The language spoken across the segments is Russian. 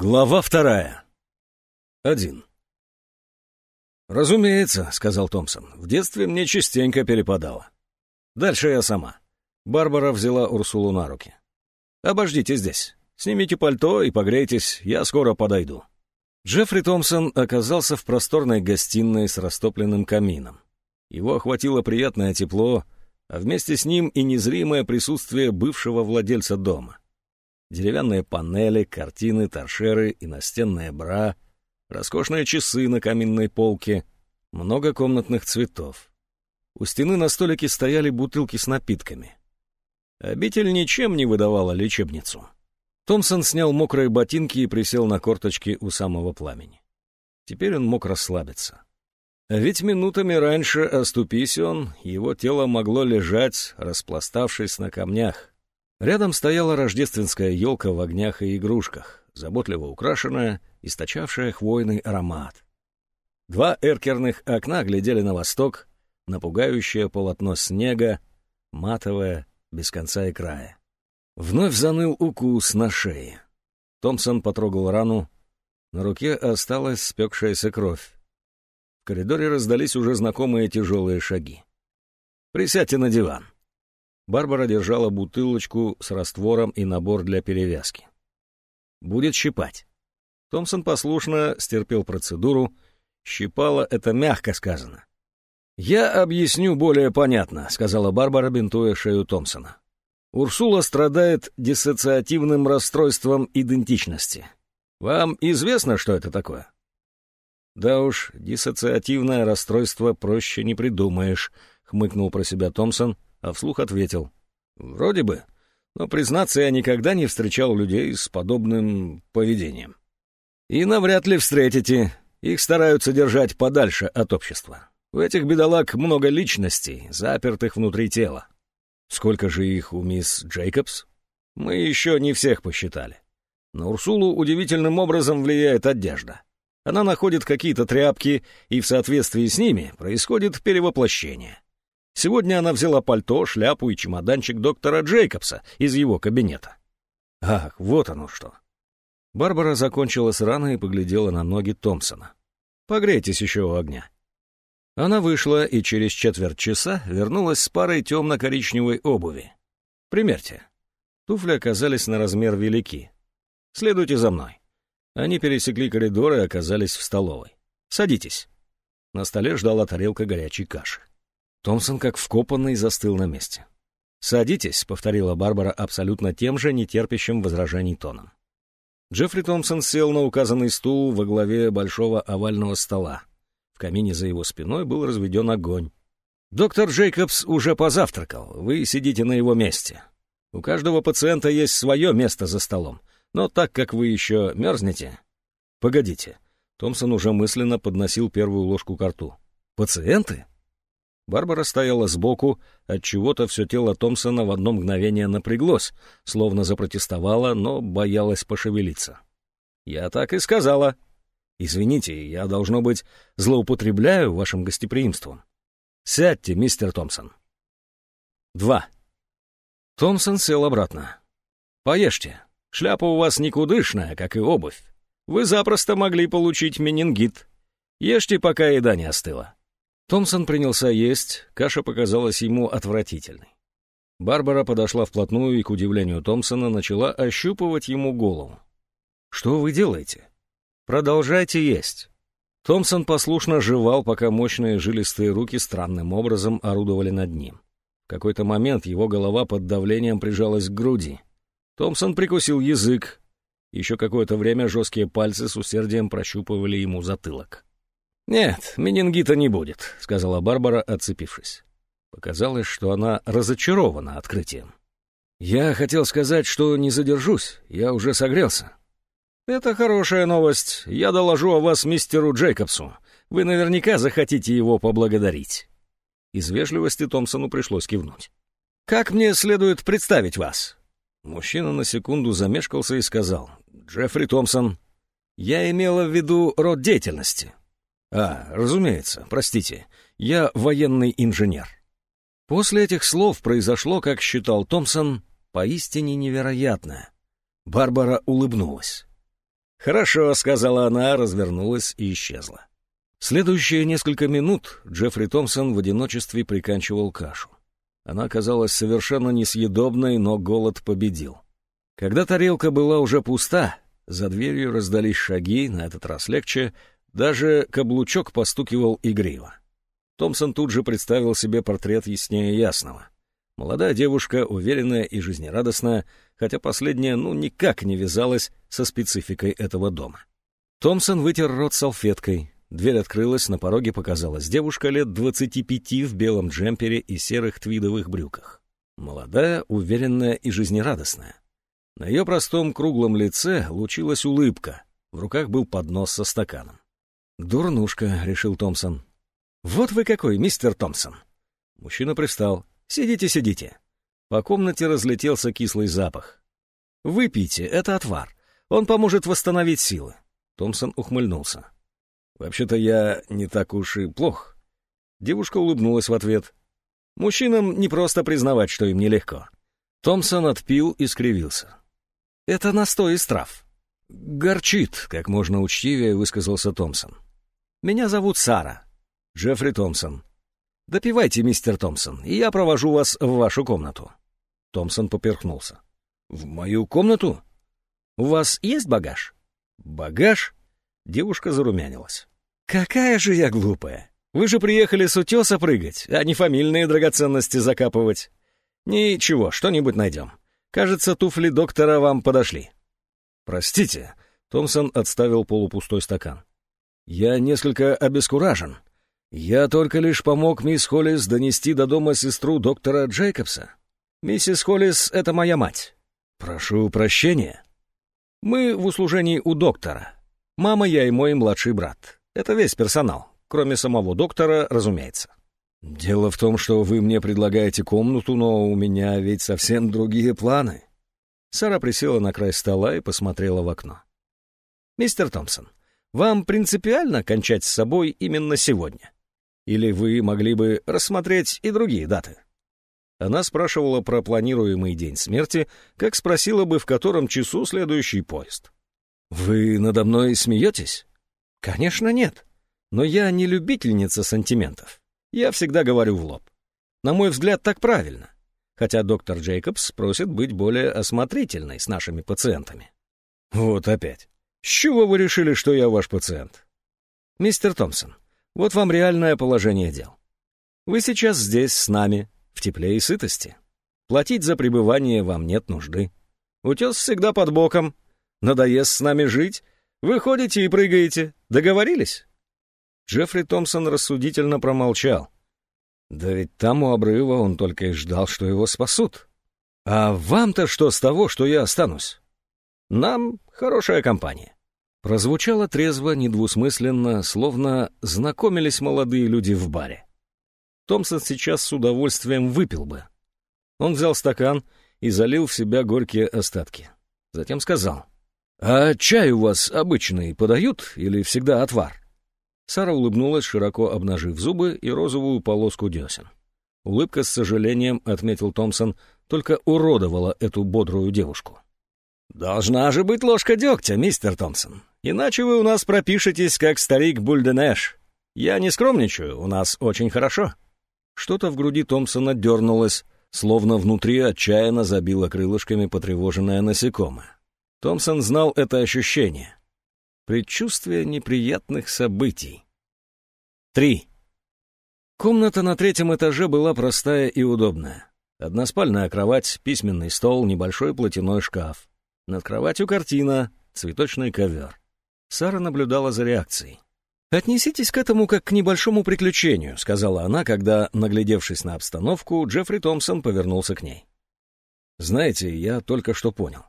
Глава вторая. Один. «Разумеется», — сказал Томпсон, — «в детстве мне частенько перепадало. Дальше я сама». Барбара взяла Урсулу на руки. «Обождите здесь. Снимите пальто и погрейтесь, я скоро подойду». Джеффри Томпсон оказался в просторной гостиной с растопленным камином. Его охватило приятное тепло, а вместе с ним и незримое присутствие бывшего владельца дома. Деревянные панели, картины, торшеры и настенная бра, роскошные часы на каминной полке, много комнатных цветов. У стены на столике стояли бутылки с напитками. Обитель ничем не выдавала лечебницу. Томпсон снял мокрые ботинки и присел на корточки у самого пламени. Теперь он мог расслабиться. А ведь минутами раньше, оступись он, его тело могло лежать, распластавшись на камнях. Рядом стояла рождественская елка в огнях и игрушках, заботливо украшенная, источавшая хвойный аромат. Два эркерных окна глядели на восток, напугающее полотно снега, матовое, без конца и края. Вновь заныл укус на шее. Томпсон потрогал рану. На руке осталась спекшаяся кровь. В коридоре раздались уже знакомые тяжелые шаги. «Присядьте на диван», Барбара держала бутылочку с раствором и набор для перевязки. «Будет щипать». Томпсон послушно стерпел процедуру. Щипало — это мягко сказано. «Я объясню более понятно», — сказала Барбара, бинтуя шею Томпсона. «Урсула страдает диссоциативным расстройством идентичности. Вам известно, что это такое?» «Да уж, диссоциативное расстройство проще не придумаешь», — хмыкнул про себя Томпсон — а вслух ответил. «Вроде бы, но, признаться, я никогда не встречал людей с подобным поведением. И навряд ли встретите. Их стараются держать подальше от общества. У этих бедолаг много личностей, запертых внутри тела. Сколько же их у мисс Джейкобс? Мы еще не всех посчитали. На Урсулу удивительным образом влияет одежда. Она находит какие-то тряпки, и в соответствии с ними происходит перевоплощение. Сегодня она взяла пальто, шляпу и чемоданчик доктора Джейкобса из его кабинета. Ах, вот оно что. Барбара закончила с раной и поглядела на ноги Томпсона. «Погрейтесь еще у огня». Она вышла и через четверть часа вернулась с парой темно-коричневой обуви. «Примерьте». Туфли оказались на размер велики. «Следуйте за мной». Они пересекли коридор и оказались в столовой. «Садитесь». На столе ждала тарелка горячей каши. Томпсон, как вкопанный, застыл на месте. «Садитесь», — повторила Барбара абсолютно тем же, нетерпящим возражений тоном. Джеффри Томпсон сел на указанный стул во главе большого овального стола. В камине за его спиной был разведен огонь. «Доктор Джейкобс уже позавтракал. Вы сидите на его месте. У каждого пациента есть свое место за столом. Но так как вы еще мерзнете...» «Погодите». Томпсон уже мысленно подносил первую ложку к рту. «Пациенты?» Барбара стояла сбоку, от чего-то все тело Томпсона в одно мгновение напряглось, словно запротестовала, но боялась пошевелиться. «Я так и сказала. Извините, я, должно быть, злоупотребляю вашим гостеприимством. Сядьте, мистер Томпсон». «Два». Томпсон сел обратно. «Поешьте. Шляпа у вас никудышная, как и обувь. Вы запросто могли получить менингит. Ешьте, пока еда не остыла». Томпсон принялся есть, каша показалась ему отвратительной. Барбара подошла вплотную и, к удивлению Томпсона, начала ощупывать ему голову. «Что вы делаете?» «Продолжайте есть». Томпсон послушно жевал, пока мощные жилистые руки странным образом орудовали над ним. В какой-то момент его голова под давлением прижалась к груди. Томпсон прикусил язык. Еще какое-то время жесткие пальцы с усердием прощупывали ему затылок. «Нет, менингита не будет», — сказала Барбара, отцепившись. Показалось, что она разочарована открытием. «Я хотел сказать, что не задержусь, я уже согрелся». «Это хорошая новость. Я доложу о вас мистеру Джейкобсу. Вы наверняка захотите его поблагодарить». Из вежливости Томпсону пришлось кивнуть. «Как мне следует представить вас?» Мужчина на секунду замешкался и сказал. «Джеффри Томпсон. Я имела в виду род деятельности. «А, разумеется, простите, я военный инженер». После этих слов произошло, как считал Томпсон, поистине невероятное. Барбара улыбнулась. «Хорошо», — сказала она, развернулась и исчезла. Следующие несколько минут Джеффри Томпсон в одиночестве приканчивал кашу. Она казалась совершенно несъедобной, но голод победил. Когда тарелка была уже пуста, за дверью раздались шаги, на этот раз легче, даже каблучок постукивал игриво. Томпсон тут же представил себе портрет яснее ясного. Молодая девушка, уверенная и жизнерадостная, хотя последняя ну никак не вязалась со спецификой этого дома. Томпсон вытер рот салфеткой. Дверь открылась, на пороге показалась девушка лет двадцати пяти в белом джемпере и серых твидовых брюках. Молодая, уверенная и жизнерадостная. На ее простом круглом лице лучилась улыбка. В руках был поднос со стаканом. «Дурнушка», — решил Томпсон. «Вот вы какой, мистер Томпсон!» Мужчина пристал. «Сидите, сидите». По комнате разлетелся кислый запах. «Выпейте, это отвар. Он поможет восстановить силы». Томпсон ухмыльнулся. «Вообще-то я не так уж и плох». Девушка улыбнулась в ответ. «Мужчинам не просто признавать, что им нелегко». Томпсон отпил и скривился. «Это настой из трав». «Горчит», — как можно учтивее высказался Томпсон. «Меня зовут Сара. Джеффри Томпсон. Допивайте, мистер Томпсон, и я провожу вас в вашу комнату». Томпсон поперхнулся. «В мою комнату? У вас есть багаж?» «Багаж?» Девушка зарумянилась. «Какая же я глупая! Вы же приехали с утеса прыгать, а не фамильные драгоценности закапывать. Ничего, что-нибудь найдем. Кажется, туфли доктора вам подошли». «Простите», — Томпсон отставил полупустой стакан. «Я несколько обескуражен. Я только лишь помог мисс Холлис донести до дома сестру доктора Джейкобса. Миссис Холлис — это моя мать. Прошу прощения. Мы в услужении у доктора. Мама, я и мой младший брат. Это весь персонал, кроме самого доктора, разумеется. Дело в том, что вы мне предлагаете комнату, но у меня ведь совсем другие планы. Сара присела на край стола и посмотрела в окно. «Мистер Томпсон, вам принципиально кончать с собой именно сегодня? Или вы могли бы рассмотреть и другие даты?» Она спрашивала про планируемый день смерти, как спросила бы, в котором часу следующий поезд. «Вы надо мной смеетесь?» «Конечно нет. Но я не любительница сантиментов. Я всегда говорю в лоб. На мой взгляд, так правильно хотя доктор Джейкобс просит быть более осмотрительной с нашими пациентами. Вот опять. С чего вы решили, что я ваш пациент? Мистер Томпсон, вот вам реальное положение дел. Вы сейчас здесь с нами, в тепле и сытости. Платить за пребывание вам нет нужды. Утес всегда под боком. Надоест с нами жить. Вы ходите и прыгаете. Договорились?» Джеффри Томпсон рассудительно промолчал. Да ведь там у обрыва он только и ждал, что его спасут. А вам-то что с того, что я останусь? Нам хорошая компания. Прозвучало трезво, недвусмысленно, словно знакомились молодые люди в баре. Томпсон сейчас с удовольствием выпил бы. Он взял стакан и залил в себя горькие остатки. Затем сказал, «А чай у вас обычный подают или всегда отвар?» Сара улыбнулась, широко обнажив зубы и розовую полоску десен. Улыбка с сожалением, отметил Томпсон, только уродовала эту бодрую девушку. «Должна же быть ложка дегтя, мистер Томпсон. Иначе вы у нас пропишетесь, как старик Бульденэш. Я не скромничаю, у нас очень хорошо». Что-то в груди Томпсона дернулось, словно внутри отчаянно забило крылышками потревоженное насекомое. Томпсон знал это ощущение предчувствие неприятных событий. 3. Комната на третьем этаже была простая и удобная. Односпальная кровать, письменный стол, небольшой платяной шкаф. Над кроватью картина, цветочный ковер. Сара наблюдала за реакцией. «Отнеситесь к этому как к небольшому приключению», — сказала она, когда, наглядевшись на обстановку, Джеффри Томпсон повернулся к ней. «Знаете, я только что понял.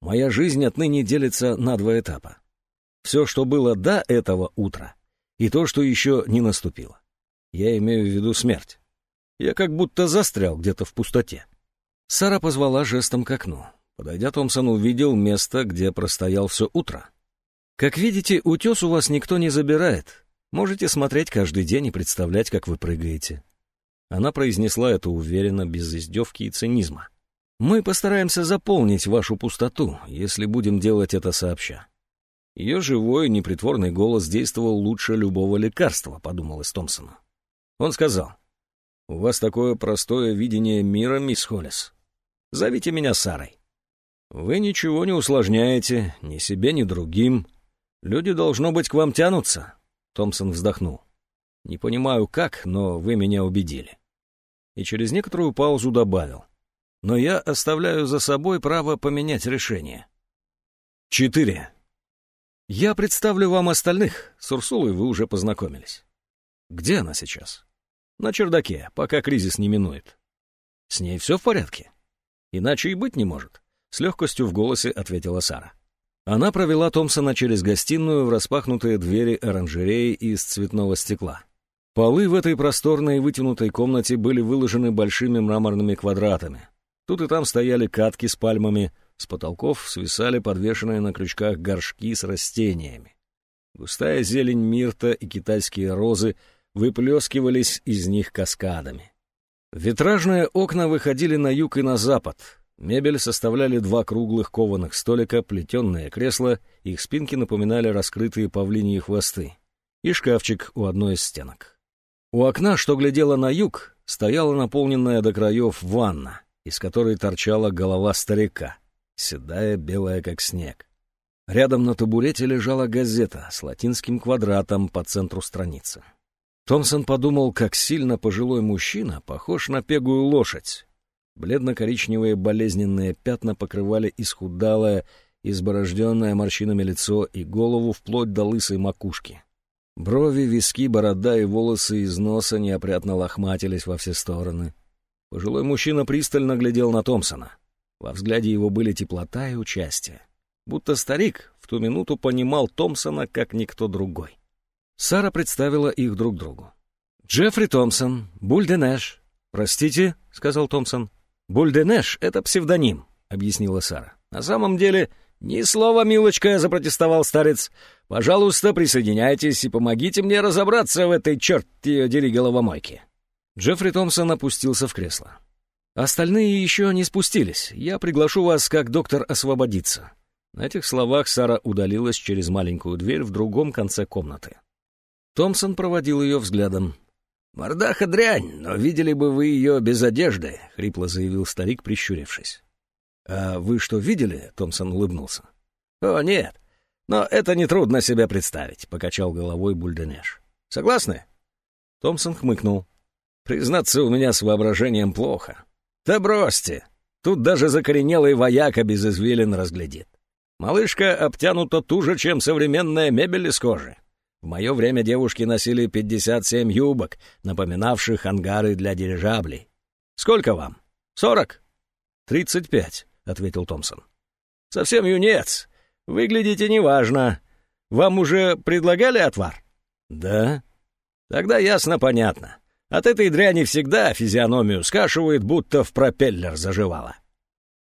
Моя жизнь отныне делится на два этапа. Все, что было до этого утра, и то, что еще не наступило. Я имею в виду смерть. Я как будто застрял где-то в пустоте. Сара позвала жестом к окну. Подойдя, Томпсон увидел место, где простоял все утро. «Как видите, утес у вас никто не забирает. Можете смотреть каждый день и представлять, как вы прыгаете». Она произнесла это уверенно, без издевки и цинизма. «Мы постараемся заполнить вашу пустоту, если будем делать это сообща. Ее живой, непритворный голос действовал лучше любого лекарства, подумал Томпсона. Он сказал, «У вас такое простое видение мира, мисс Холлис. Зовите меня Сарой. Вы ничего не усложняете, ни себе, ни другим. Люди, должно быть, к вам тянутся. Томпсон вздохнул. Не понимаю, как, но вы меня убедили. И через некоторую паузу добавил. Но я оставляю за собой право поменять решение. Четыре. Я представлю вам остальных. С Урсулой вы уже познакомились. Где она сейчас? На чердаке, пока кризис не минует. С ней все в порядке? Иначе и быть не может. С легкостью в голосе ответила Сара. Она провела Томпсона через гостиную в распахнутые двери оранжереи из цветного стекла. Полы в этой просторной вытянутой комнате были выложены большими мраморными квадратами. Тут и там стояли катки с пальмами, с потолков свисали подвешенные на крючках горшки с растениями. Густая зелень мирта и китайские розы выплескивались из них каскадами. Витражные окна выходили на юг и на запад, Мебель составляли два круглых кованых столика, плетенное кресло, их спинки напоминали раскрытые павлиньи хвосты, и шкафчик у одной из стенок. У окна, что глядело на юг, стояла наполненная до краев ванна, из которой торчала голова старика, седая, белая, как снег. Рядом на табурете лежала газета с латинским квадратом по центру страницы. Томпсон подумал, как сильно пожилой мужчина похож на пегую лошадь, Бледно-коричневые болезненные пятна покрывали исхудалое, изборожденное морщинами лицо и голову вплоть до лысой макушки. Брови, виски, борода и волосы из носа неопрятно лохматились во все стороны. Пожилой мужчина пристально глядел на Томпсона. Во взгляде его были теплота и участие. Будто старик в ту минуту понимал Томпсона как никто другой. Сара представила их друг другу. «Джеффри Томпсон, Бульденеш». «Простите», — сказал Томпсон. «Бульденеш — это псевдоним», — объяснила Сара. «На самом деле...» «Ни слова, милочка», — запротестовал старец. «Пожалуйста, присоединяйтесь и помогите мне разобраться в этой черт ее дери головомойке». Джеффри Томпсон опустился в кресло. «Остальные еще не спустились. Я приглашу вас, как доктор, освободиться». На этих словах Сара удалилась через маленькую дверь в другом конце комнаты. Томпсон проводил ее взглядом. «Мордаха дрянь, но видели бы вы ее без одежды», — хрипло заявил старик, прищурившись. «А вы что, видели?» — Томпсон улыбнулся. «О, нет. Но это нетрудно себе представить», — покачал головой Бульденеш. «Согласны?» Томпсон хмыкнул. «Признаться, у меня с воображением плохо». «Да бросьте! Тут даже закоренелый вояка без извилин разглядит. Малышка обтянута туже, чем современная мебель из кожи. В мое время девушки носили 57 юбок, напоминавших ангары для дирижаблей. Сколько вам? Сорок? Тридцать пять, — ответил Томпсон. Совсем юнец. Выглядите неважно. Вам уже предлагали отвар? Да. Тогда ясно-понятно. От этой дряни всегда физиономию скашивает, будто в пропеллер заживала.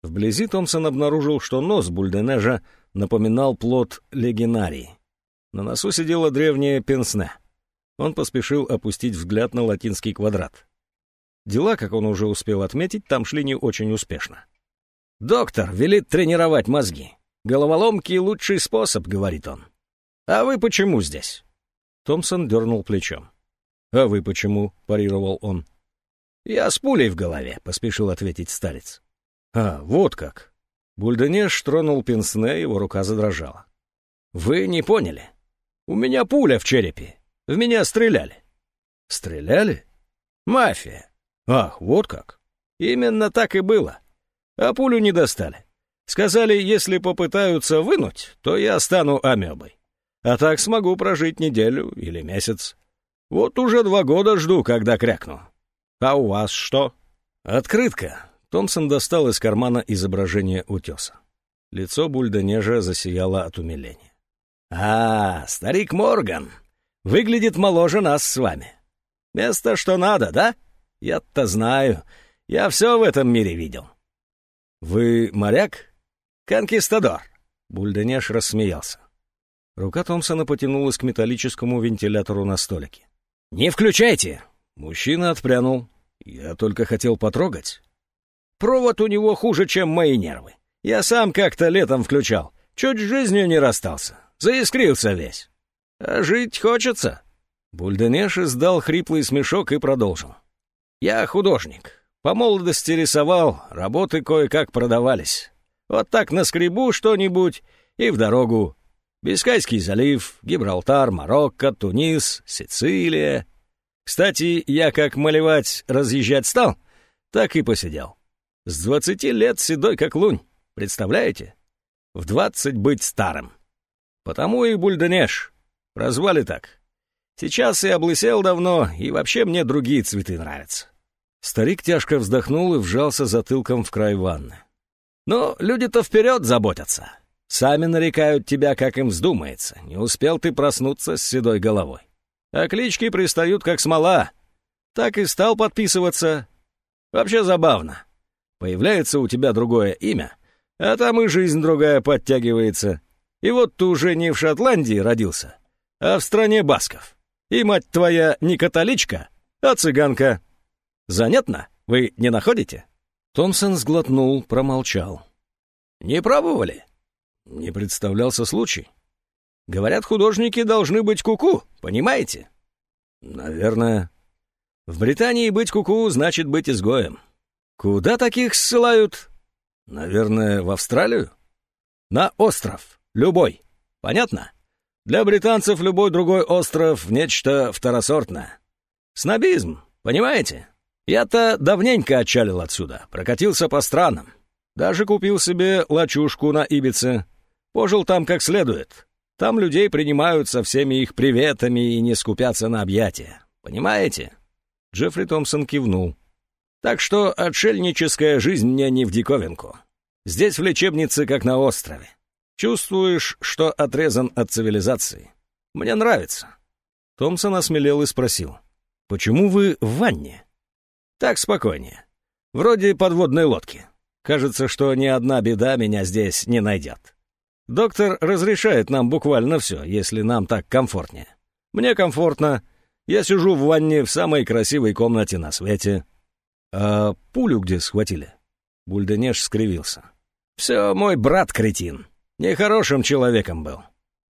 Вблизи Томпсон обнаружил, что нос Бульденежа напоминал плод легенарии. На носу сидела древняя пенсне. Он поспешил опустить взгляд на латинский квадрат. Дела, как он уже успел отметить, там шли не очень успешно. «Доктор велит тренировать мозги. Головоломки — лучший способ», — говорит он. «А вы почему здесь?» Томпсон дернул плечом. «А вы почему?» — парировал он. «Я с пулей в голове», — поспешил ответить старец. «А, вот как». Бульденеш тронул пенсне, его рука задрожала. «Вы не поняли. У меня пуля в черепе. В меня стреляли. Стреляли? Мафия. Ах, вот как. Именно так и было. А пулю не достали. Сказали, если попытаются вынуть, то я стану амебой. А так смогу прожить неделю или месяц. Вот уже два года жду, когда крякну. А у вас что? Открытка. Томпсон достал из кармана изображение утеса. Лицо Бульденежа засияло от умиления. «А, старик Морган. Выглядит моложе нас с вами. Место, что надо, да? Я-то знаю. Я все в этом мире видел». «Вы моряк?» «Конкистадор». Бульденеш рассмеялся. Рука Томпсона потянулась к металлическому вентилятору на столике. «Не включайте!» Мужчина отпрянул. «Я только хотел потрогать». «Провод у него хуже, чем мои нервы. Я сам как-то летом включал. Чуть жизнью не расстался. Заискрился весь. А жить хочется. Бульденеш издал хриплый смешок и продолжил. Я художник. По молодости рисовал, работы кое-как продавались. Вот так наскребу что-нибудь и в дорогу. Бискайский залив, Гибралтар, Марокко, Тунис, Сицилия. Кстати, я как малевать разъезжать стал, так и посидел. С двадцати лет седой как лунь, представляете? В двадцать быть старым. Потому и бульденеш. Прозвали так. Сейчас и облысел давно, и вообще мне другие цветы нравятся. Старик тяжко вздохнул и вжался затылком в край ванны. «Ну, люди-то вперед заботятся. Сами нарекают тебя, как им вздумается. Не успел ты проснуться с седой головой. А клички пристают, как смола. Так и стал подписываться. Вообще забавно. Появляется у тебя другое имя, а там и жизнь другая подтягивается. И вот ты уже не в Шотландии родился, а в стране басков. И мать твоя не католичка, а цыганка. Занятно? Вы не находите?» Томпсон сглотнул, промолчал. «Не пробовали?» Не представлялся случай. Говорят, художники должны быть куку, -ку, понимаете? Наверное. В Британии быть куку -ку значит быть изгоем. Куда таких ссылают? Наверное, в Австралию? На остров. Любой. Понятно? Для британцев любой другой остров — нечто второсортное. Снобизм, понимаете? Я-то давненько отчалил отсюда, прокатился по странам. Даже купил себе лачушку на Ибице. Пожил там как следует. Там людей принимают со всеми их приветами и не скупятся на объятия. Понимаете?» Джеффри Томпсон кивнул. «Так что отшельническая жизнь мне не в диковинку. Здесь в лечебнице, как на острове. Чувствуешь, что отрезан от цивилизации. Мне нравится». Томпсон осмелел и спросил. «Почему вы в ванне?» «Так спокойнее. Вроде подводной лодки. Кажется, что ни одна беда меня здесь не найдет. Доктор разрешает нам буквально все, если нам так комфортнее. Мне комфортно. Я сижу в ванне в самой красивой комнате на свете. А пулю где схватили? Бульденеш скривился. Все, мой брат-кретин. Нехорошим человеком был.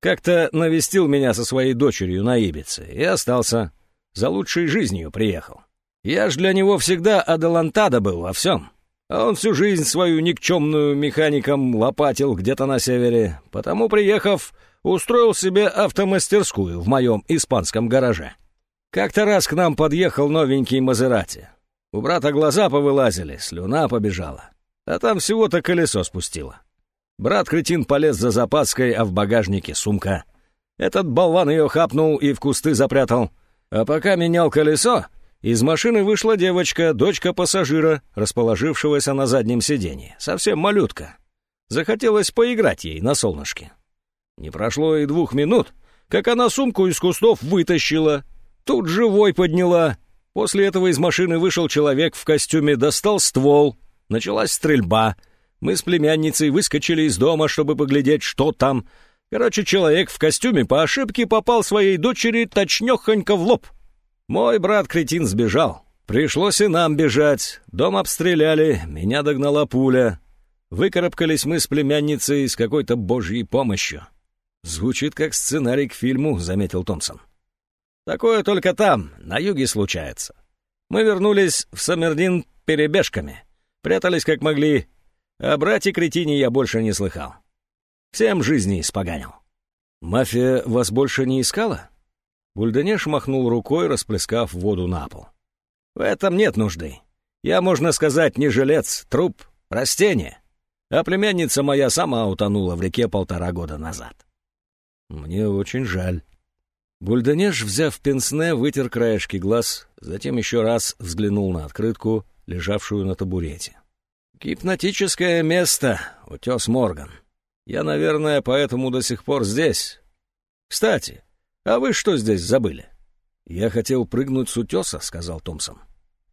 Как-то навестил меня со своей дочерью на Ибице и остался. За лучшей жизнью приехал. Я ж для него всегда адалантада был во всем. А он всю жизнь свою никчемную механиком лопатил где-то на севере, потому, приехав, устроил себе автомастерскую в моем испанском гараже. Как-то раз к нам подъехал новенький Мазерати. У брата глаза повылазили, слюна побежала. А там всего-то колесо спустило. Брат-кретин полез за запаской, а в багажнике сумка. Этот болван ее хапнул и в кусты запрятал. А пока менял колесо, из машины вышла девочка, дочка пассажира, расположившегося на заднем сиденье. Совсем малютка. Захотелось поиграть ей на солнышке. Не прошло и двух минут, как она сумку из кустов вытащила. Тут живой подняла. После этого из машины вышел человек в костюме, достал ствол. Началась стрельба. Мы с племянницей выскочили из дома, чтобы поглядеть, что там. Короче, человек в костюме по ошибке попал своей дочери точнёхонько в лоб — мой брат-кретин сбежал. Пришлось и нам бежать. Дом обстреляли, меня догнала пуля. Выкарабкались мы с племянницей с какой-то божьей помощью. Звучит как сценарий к фильму, заметил Томпсон. Такое только там, на юге случается. Мы вернулись в Саммердин перебежками, прятались как могли, а брате-кретине я больше не слыхал. Всем жизни испоганил. Мафия вас больше не искала? Бульденеш махнул рукой, расплескав воду на пол. «В этом нет нужды. Я, можно сказать, не жилец, труп, растение. А племянница моя сама утонула в реке полтора года назад». «Мне очень жаль». Бульденеш, взяв пенсне, вытер краешки глаз, затем еще раз взглянул на открытку, лежавшую на табурете. «Гипнотическое место, утес Морган. Я, наверное, поэтому до сих пор здесь. Кстати, «А вы что здесь забыли?» «Я хотел прыгнуть с утеса», — сказал Томпсон.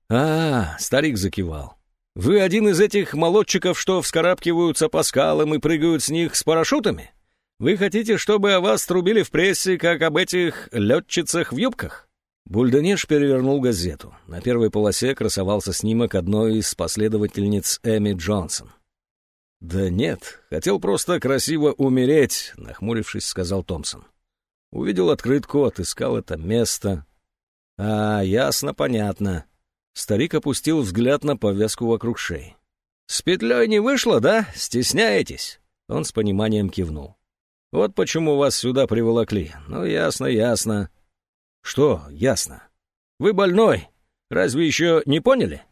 «А, — старик закивал. Вы один из этих молодчиков, что вскарабкиваются по скалам и прыгают с них с парашютами? Вы хотите, чтобы о вас трубили в прессе, как об этих летчицах в юбках?» Бульденеш перевернул газету. На первой полосе красовался снимок одной из последовательниц Эми Джонсон. «Да нет, хотел просто красиво умереть», — нахмурившись, сказал Томпсон. Увидел открытку, отыскал это место. «А, ясно, понятно». Старик опустил взгляд на повязку вокруг шеи. «С петлей не вышло, да? Стесняетесь?» Он с пониманием кивнул. «Вот почему вас сюда приволокли. Ну, ясно, ясно». «Что ясно? Вы больной. Разве еще не поняли?»